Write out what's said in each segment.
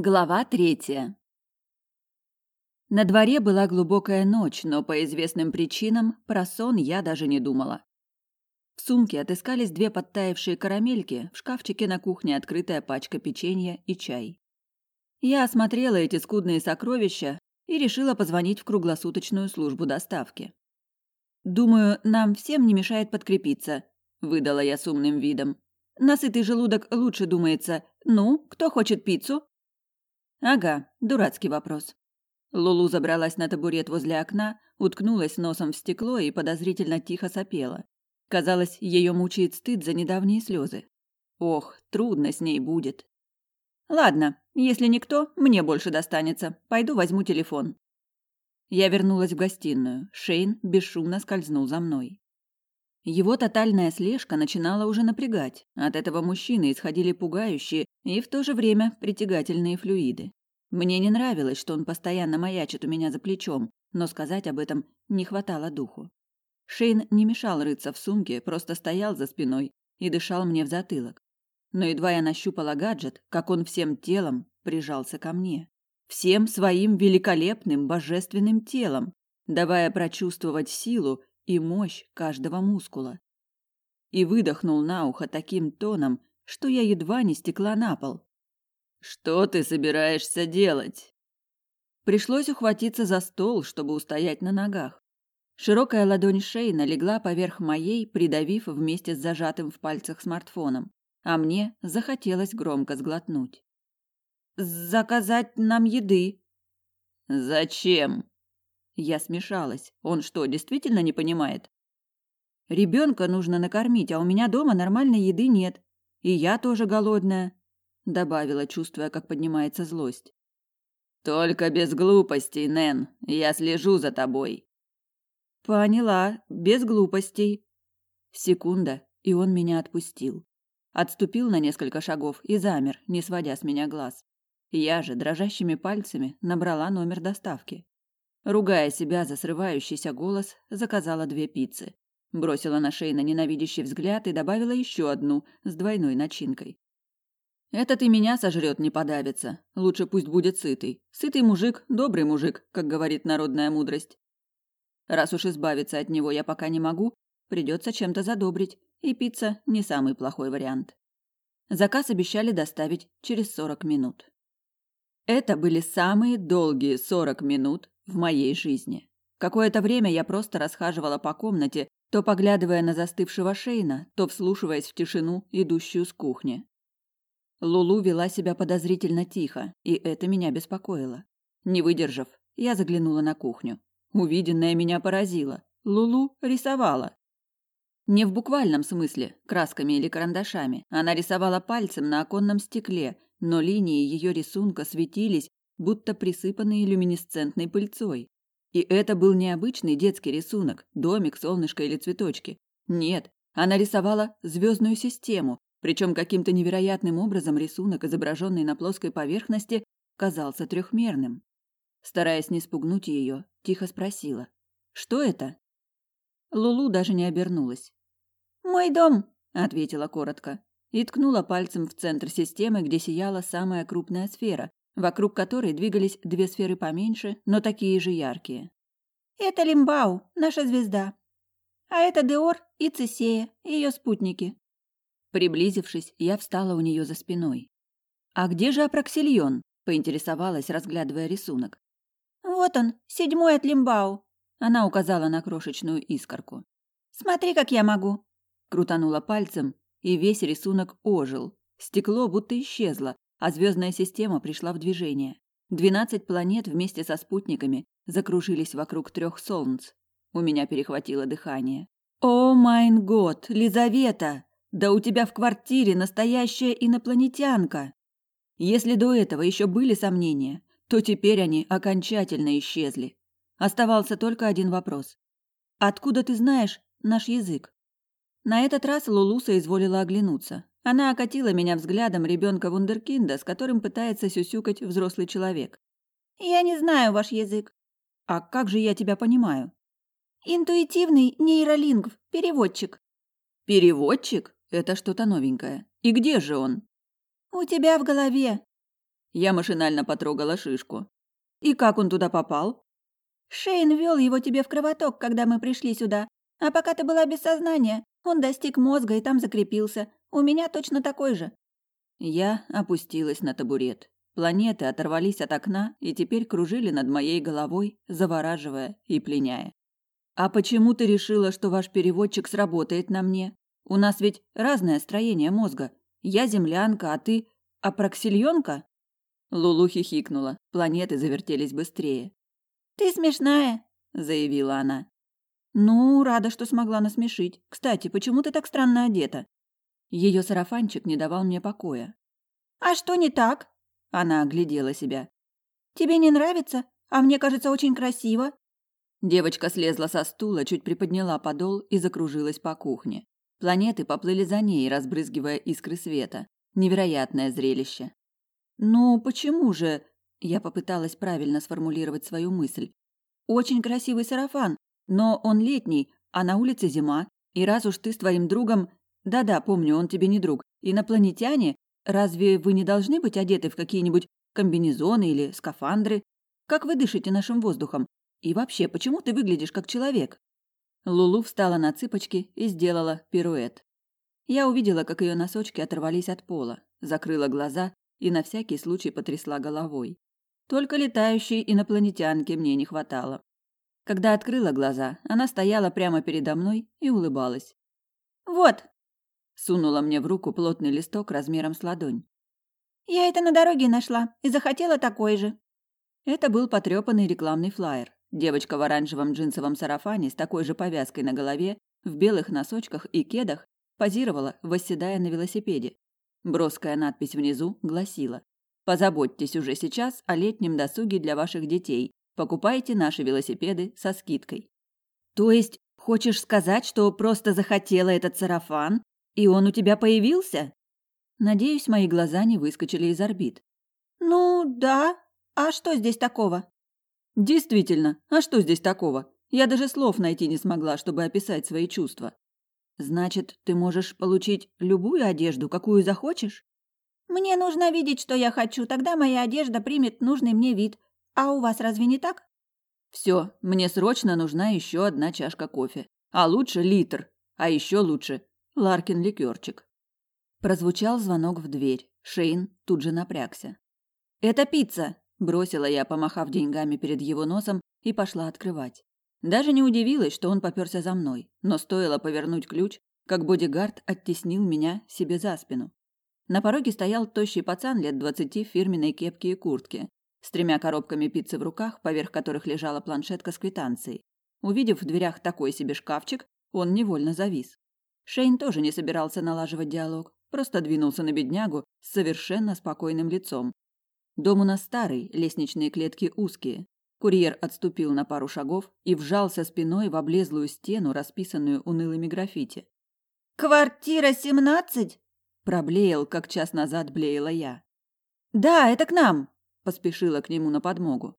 Глава третья. На дворе была глубокая ночь, но по известным причинам про сон я даже не думала. В сумке отыскались две подтаявшие карамельки, в шкафчике на кухне открытая пачка печенья и чай. Я осмотрела эти скудные сокровища и решила позвонить в круглосуточную службу доставки. «Думаю, нам всем не мешает подкрепиться», – выдала я с умным видом. «Насытый желудок лучше думается. Ну, кто хочет пиццу?» Ага, дурацкий вопрос. Лулу забралась на табурет возле окна, уткнулась носом в стекло и подозрительно тихо сопела. Казалось, ее мучает стыд за недавние слезы. Ох, трудно с ней будет. Ладно, если никто, мне больше достанется. Пойду возьму телефон. Я вернулась в гостиную. Шейн бесшумно скользнул за мной. Его тотальная слежка начинала уже напрягать. От этого мужчины исходили пугающие и в то же время притягательные флюиды. Мне не нравилось, что он постоянно маячит у меня за плечом, но сказать об этом не хватало духу. Шейн не мешал рыться в сумке, просто стоял за спиной и дышал мне в затылок. Но едва я нащупала гаджет, как он всем телом прижался ко мне. Всем своим великолепным божественным телом, давая прочувствовать силу и мощь каждого мускула. И выдохнул на ухо таким тоном, что я едва не стекла на пол. «Что ты собираешься делать?» Пришлось ухватиться за стол, чтобы устоять на ногах. Широкая ладонь Шейна легла поверх моей, придавив вместе с зажатым в пальцах смартфоном, а мне захотелось громко сглотнуть. «Заказать нам еды». «Зачем?» Я смешалась. Он что, действительно не понимает? Ребенка нужно накормить, а у меня дома нормальной еды нет. И я тоже голодная, добавила, чувствуя, как поднимается злость. Только без глупостей, Нэн. Я слежу за тобой. Поняла, без глупостей. Секунда, и он меня отпустил. Отступил на несколько шагов и замер, не сводя с меня глаз. Я же дрожащими пальцами набрала номер доставки. Ругая себя за срывающийся голос, заказала две пиццы. Бросила на Шейна ненавидящий взгляд и добавила еще одну с двойной начинкой. «Этот и меня сожрет, не подавится. Лучше пусть будет сытый. Сытый мужик – добрый мужик, как говорит народная мудрость. Раз уж избавиться от него я пока не могу, придется чем-то задобрить, и пицца – не самый плохой вариант. Заказ обещали доставить через сорок минут. Это были самые долгие сорок минут в моей жизни. Какое-то время я просто расхаживала по комнате, то поглядывая на застывшего Шейна, то вслушиваясь в тишину, идущую с кухни. Лулу вела себя подозрительно тихо, и это меня беспокоило. Не выдержав, я заглянула на кухню. Увиденное меня поразило. Лулу рисовала. Не в буквальном смысле, красками или карандашами. Она рисовала пальцем на оконном стекле, но линии ее рисунка светились, будто присыпанные люминесцентной пыльцой. И это был необычный детский рисунок, домик, солнышко или цветочки. Нет, она рисовала звездную систему, причем каким-то невероятным образом рисунок, изображенный на плоской поверхности, казался трехмерным. Стараясь не спугнуть ее, тихо спросила. «Что это?» Лулу даже не обернулась. «Мой дом», — ответила коротко и ткнула пальцем в центр системы, где сияла самая крупная сфера, вокруг которой двигались две сферы поменьше, но такие же яркие. «Это Лимбау, наша звезда. А это Деор и Цесея, ее спутники». Приблизившись, я встала у нее за спиной. «А где же Апроксильон?» – поинтересовалась, разглядывая рисунок. «Вот он, седьмой от Лимбау», – она указала на крошечную искорку. «Смотри, как я могу!» Крутанула пальцем, и весь рисунок ожил. Стекло будто исчезло, а звездная система пришла в движение. Двенадцать планет вместе со спутниками закружились вокруг трех солнц. У меня перехватило дыхание. «О, майн год, Лизавета! Да у тебя в квартире настоящая инопланетянка!» Если до этого еще были сомнения, то теперь они окончательно исчезли. Оставался только один вопрос. «Откуда ты знаешь наш язык?» На этот раз Лулуса изволила оглянуться. Она окатила меня взглядом ребенка вундеркинда, с которым пытается сюсюкать взрослый человек. «Я не знаю ваш язык». «А как же я тебя понимаю?» «Интуитивный нейролингв, переводчик». «Переводчик? Это что-то новенькое. И где же он?» «У тебя в голове». Я машинально потрогала шишку. И как он туда попал? Шейн вел его тебе в кровоток, когда мы пришли сюда. А пока ты была без сознания, он достиг мозга и там закрепился. У меня точно такой же. Я опустилась на табурет. Планеты оторвались от окна и теперь кружили над моей головой, завораживая и пленяя. А почему ты решила, что ваш переводчик сработает на мне? У нас ведь разное строение мозга. Я землянка, а ты апроксильонка? Лулу хихикнула. Планеты завертелись быстрее. Ты смешная, заявила она. Ну, рада, что смогла насмешить. Кстати, почему ты так странно одета? Ее сарафанчик не давал мне покоя. А что не так? Она оглядела себя. Тебе не нравится? А мне кажется, очень красиво. Девочка слезла со стула, чуть приподняла подол и закружилась по кухне. Планеты поплыли за ней, разбрызгивая искры света. Невероятное зрелище. «Ну, почему же?» Я попыталась правильно сформулировать свою мысль. «Очень красивый сарафан, но он летний, а на улице зима. И раз уж ты с твоим другом... Да-да, помню, он тебе не друг. Инопланетяне, разве вы не должны быть одеты в какие-нибудь комбинезоны или скафандры? Как вы дышите нашим воздухом? И вообще, почему ты выглядишь как человек? Лулу встала на цыпочки и сделала пируэт. Я увидела, как ее носочки оторвались от пола, закрыла глаза и на всякий случай потрясла головой. Только летающей инопланетянки мне не хватало. Когда открыла глаза, она стояла прямо передо мной и улыбалась. «Вот!» – сунула мне в руку плотный листок размером с ладонь. «Я это на дороге нашла и захотела такой же». Это был потрепанный рекламный флаер. Девочка в оранжевом джинсовом сарафане с такой же повязкой на голове, в белых носочках и кедах, позировала, восседая на велосипеде. Броская надпись внизу гласила «Позаботьтесь уже сейчас о летнем досуге для ваших детей. Покупайте наши велосипеды со скидкой». «То есть хочешь сказать, что просто захотела этот сарафан, и он у тебя появился?» Надеюсь, мои глаза не выскочили из орбит. «Ну, да. А что здесь такого?» Действительно, а что здесь такого? Я даже слов найти не смогла, чтобы описать свои чувства. Значит, ты можешь получить любую одежду, какую захочешь? Мне нужно видеть, что я хочу, тогда моя одежда примет нужный мне вид. А у вас разве не так? Все, мне срочно нужна еще одна чашка кофе. А лучше литр. А еще лучше Ларкин ликерчик. Прозвучал звонок в дверь. Шейн тут же напрягся. «Это пицца!» Бросила я, помахав деньгами перед его носом, и пошла открывать. Даже не удивилась, что он попёрся за мной, но стоило повернуть ключ, как бодигард оттеснил меня себе за спину. На пороге стоял тощий пацан лет двадцати в фирменной кепке и куртке, с тремя коробками пиццы в руках, поверх которых лежала планшетка с квитанцией. Увидев в дверях такой себе шкафчик, он невольно завис. Шейн тоже не собирался налаживать диалог, просто двинулся на беднягу с совершенно спокойным лицом, Дом у нас старый, лестничные клетки узкие. Курьер отступил на пару шагов и вжался спиной в облезлую стену, расписанную унылыми граффити. «Квартира семнадцать?» – проблеял, как час назад блеяла я. «Да, это к нам!» – поспешила к нему на подмогу.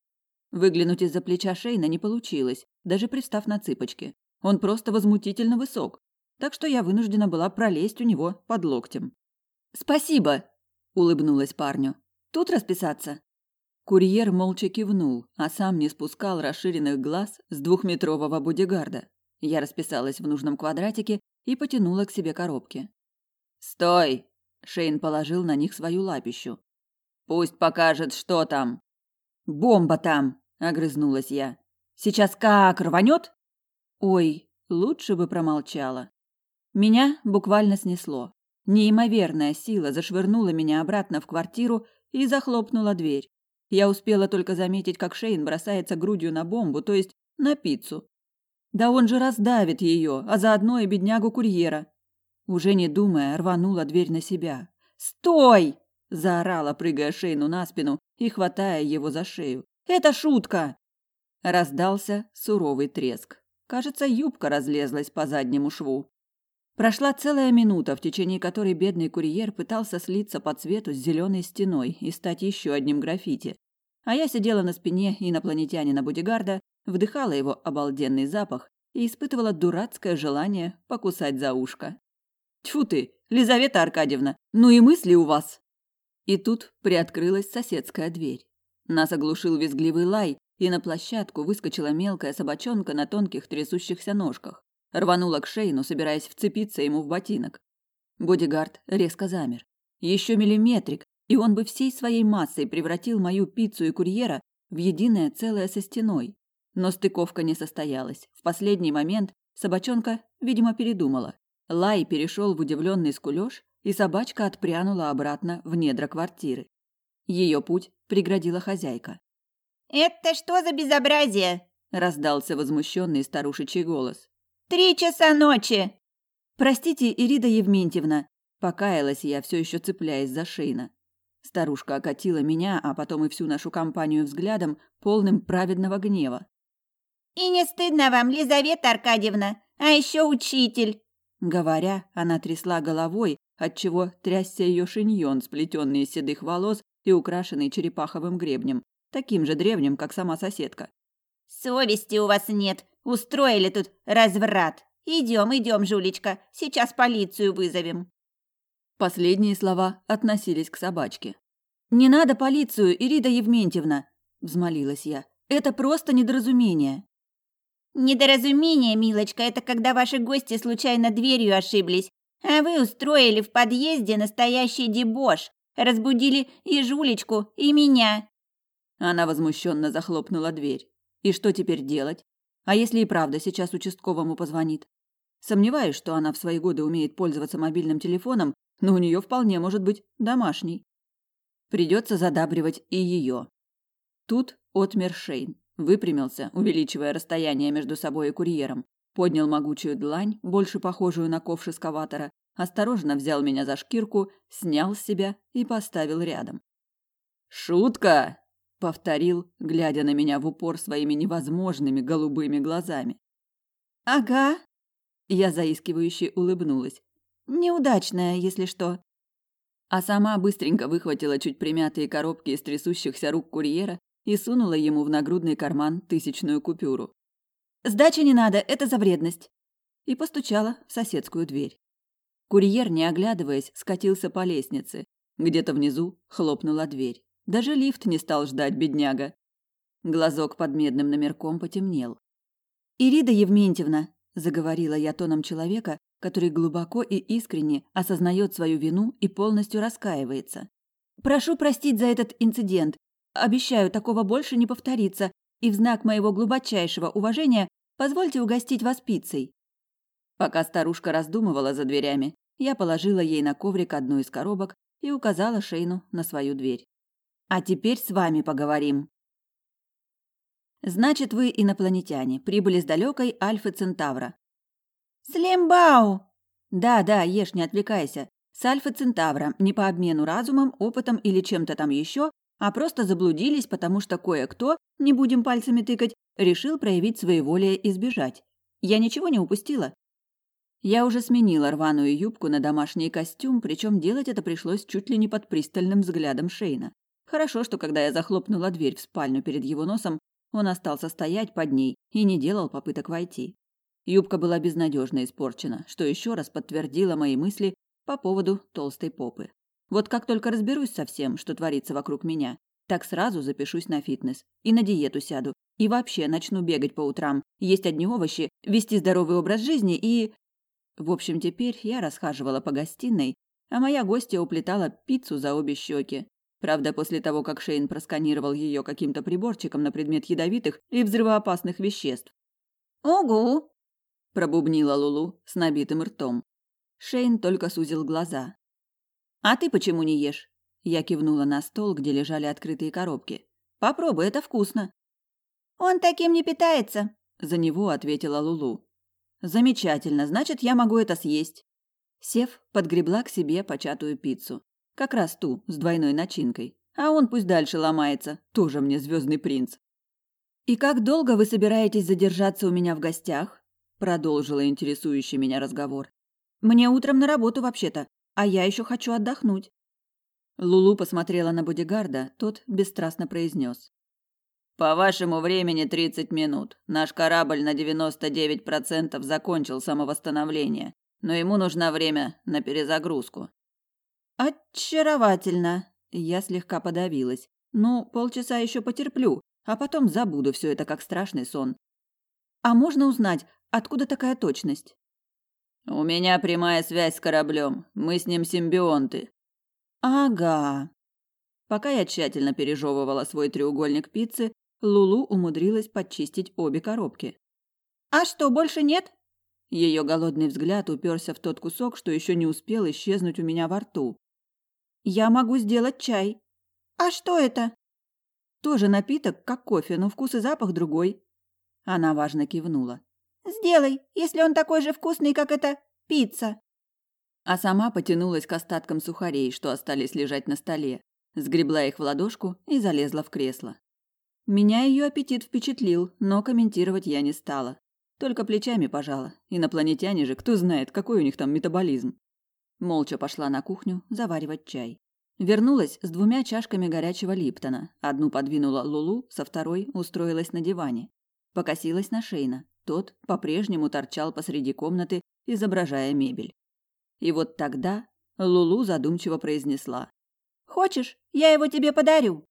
Выглянуть из-за плеча Шейна не получилось, даже пристав на цыпочки. Он просто возмутительно высок, так что я вынуждена была пролезть у него под локтем. «Спасибо!» – улыбнулась парню. Тут расписаться?» Курьер молча кивнул, а сам не спускал расширенных глаз с двухметрового бодигарда. Я расписалась в нужном квадратике и потянула к себе коробки. «Стой!» – Шейн положил на них свою лапищу. «Пусть покажет, что там!» «Бомба там!» – огрызнулась я. «Сейчас как рванет?» «Ой, лучше бы промолчала». Меня буквально снесло. Неимоверная сила зашвырнула меня обратно в квартиру и захлопнула дверь. Я успела только заметить, как Шейн бросается грудью на бомбу, то есть на пиццу. Да он же раздавит ее, а заодно и беднягу курьера. Уже не думая, рванула дверь на себя. «Стой!» – заорала, прыгая Шейну на спину и хватая его за шею. «Это шутка!» Раздался суровый треск. Кажется, юбка разлезлась по заднему шву. Прошла целая минута, в течение которой бедный курьер пытался слиться по цвету с зеленой стеной и стать еще одним граффити. А я сидела на спине инопланетянина Будигарда, вдыхала его обалденный запах и испытывала дурацкое желание покусать за ушко. Тьфу ты, Лизавета Аркадьевна, ну и мысли у вас. И тут приоткрылась соседская дверь. Нас оглушил визгливый лай, и на площадку выскочила мелкая собачонка на тонких трясущихся ножках. Рванула к Шейну, собираясь вцепиться ему в ботинок. Бодигард резко замер. Еще миллиметрик, и он бы всей своей массой превратил мою пиццу и курьера в единое целое со стеной. Но стыковка не состоялась. В последний момент собачонка, видимо, передумала. Лай перешел в удивленный скулёж, и собачка отпрянула обратно в недра квартиры. Ее путь преградила хозяйка. «Это что за безобразие?» – раздался возмущенный старушечий голос. «Три часа ночи!» «Простите, Ирида Евментьевна», – покаялась я, все еще цепляясь за Шейна. Старушка окатила меня, а потом и всю нашу компанию взглядом, полным праведного гнева. «И не стыдно вам, Лизавета Аркадьевна, а еще учитель!» Говоря, она трясла головой, отчего трясся ее шиньон, сплетенный из седых волос и украшенный черепаховым гребнем, таким же древним, как сама соседка. «Совести у вас нет, устроили тут разврат. Идем, идем, жулечка, сейчас полицию вызовем». Последние слова относились к собачке. «Не надо полицию, Ирида Евментьевна!» – взмолилась я. «Это просто недоразумение». «Недоразумение, милочка, это когда ваши гости случайно дверью ошиблись, а вы устроили в подъезде настоящий дебош, разбудили и жулечку, и меня». Она возмущенно захлопнула дверь. «И что теперь делать? А если и правда сейчас участковому позвонит? Сомневаюсь, что она в свои годы умеет пользоваться мобильным телефоном но у нее вполне может быть домашний. Придется задабривать и ее. Тут отмер Шейн, выпрямился, увеличивая расстояние между собой и курьером, поднял могучую длань, больше похожую на ковш эскаватора, осторожно взял меня за шкирку, снял с себя и поставил рядом. «Шутка!» — повторил, глядя на меня в упор своими невозможными голубыми глазами. «Ага», — я заискивающе улыбнулась. Неудачная, если что. А сама быстренько выхватила чуть примятые коробки из трясущихся рук курьера и сунула ему в нагрудный карман тысячную купюру. «Сдачи не надо, это за вредность!» И постучала в соседскую дверь. Курьер, не оглядываясь, скатился по лестнице. Где-то внизу хлопнула дверь. Даже лифт не стал ждать, бедняга. Глазок под медным номерком потемнел. «Ирида Евментьевна», — заговорила я тоном человека, который глубоко и искренне осознает свою вину и полностью раскаивается. «Прошу простить за этот инцидент. Обещаю, такого больше не повторится, и в знак моего глубочайшего уважения позвольте угостить вас пиццей». Пока старушка раздумывала за дверями, я положила ей на коврик одну из коробок и указала Шейну на свою дверь. «А теперь с вами поговорим». «Значит, вы инопланетяне, прибыли с далекой Альфы Центавра. «Слимбау!» «Да, да, ешь, не отвлекайся. С Альфа Центавра, не по обмену разумом, опытом или чем-то там еще, а просто заблудились, потому что кое-кто, не будем пальцами тыкать, решил проявить своеволие и сбежать. Я ничего не упустила?» Я уже сменила рваную юбку на домашний костюм, причем делать это пришлось чуть ли не под пристальным взглядом Шейна. Хорошо, что когда я захлопнула дверь в спальню перед его носом, он остался стоять под ней и не делал попыток войти. Юбка была безнадежно испорчена, что еще раз подтвердило мои мысли по поводу толстой попы. Вот как только разберусь со всем, что творится вокруг меня, так сразу запишусь на фитнес и на диету сяду, и вообще начну бегать по утрам, есть одни овощи, вести здоровый образ жизни и... В общем, теперь я расхаживала по гостиной, а моя гостья уплетала пиццу за обе щеки. Правда, после того, как Шейн просканировал ее каким-то приборчиком на предмет ядовитых и взрывоопасных веществ. «Угу!» пробубнила Лулу с набитым ртом. Шейн только сузил глаза. А ты почему не ешь? Я кивнула на стол, где лежали открытые коробки. Попробуй, это вкусно. Он таким не питается, за него ответила Лулу. Замечательно, значит, я могу это съесть. Сев, подгребла к себе початую пиццу. Как раз ту, с двойной начинкой. А он пусть дальше ломается, тоже мне звездный принц. И как долго вы собираетесь задержаться у меня в гостях? продолжила интересующий меня разговор. Мне утром на работу вообще-то, а я еще хочу отдохнуть. Лулу посмотрела на бодигарда, тот бесстрастно произнес. По вашему времени 30 минут. Наш корабль на 99% закончил самовосстановление, но ему нужно время на перезагрузку. Очаровательно, Я слегка подавилась. Ну, полчаса еще потерплю, а потом забуду все это как страшный сон. А можно узнать, откуда такая точность? У меня прямая связь с кораблем. Мы с ним симбионты. Ага. Пока я тщательно пережевывала свой треугольник пиццы, Лулу умудрилась подчистить обе коробки. А что, больше нет? Ее голодный взгляд уперся в тот кусок, что еще не успел исчезнуть у меня во рту. Я могу сделать чай. А что это? Тоже напиток, как кофе, но вкус и запах другой. Она важно кивнула. Сделай, если он такой же вкусный, как эта пицца. А сама потянулась к остаткам сухарей, что остались лежать на столе, сгребла их в ладошку и залезла в кресло. Меня ее аппетит впечатлил, но комментировать я не стала. Только плечами пожала. Инопланетяне же, кто знает, какой у них там метаболизм. Молча пошла на кухню заваривать чай. Вернулась с двумя чашками горячего липтона. Одну подвинула Лулу, со второй устроилась на диване. Покосилась на Шейна. Тот по-прежнему торчал посреди комнаты, изображая мебель. И вот тогда Лулу задумчиво произнесла. «Хочешь, я его тебе подарю?»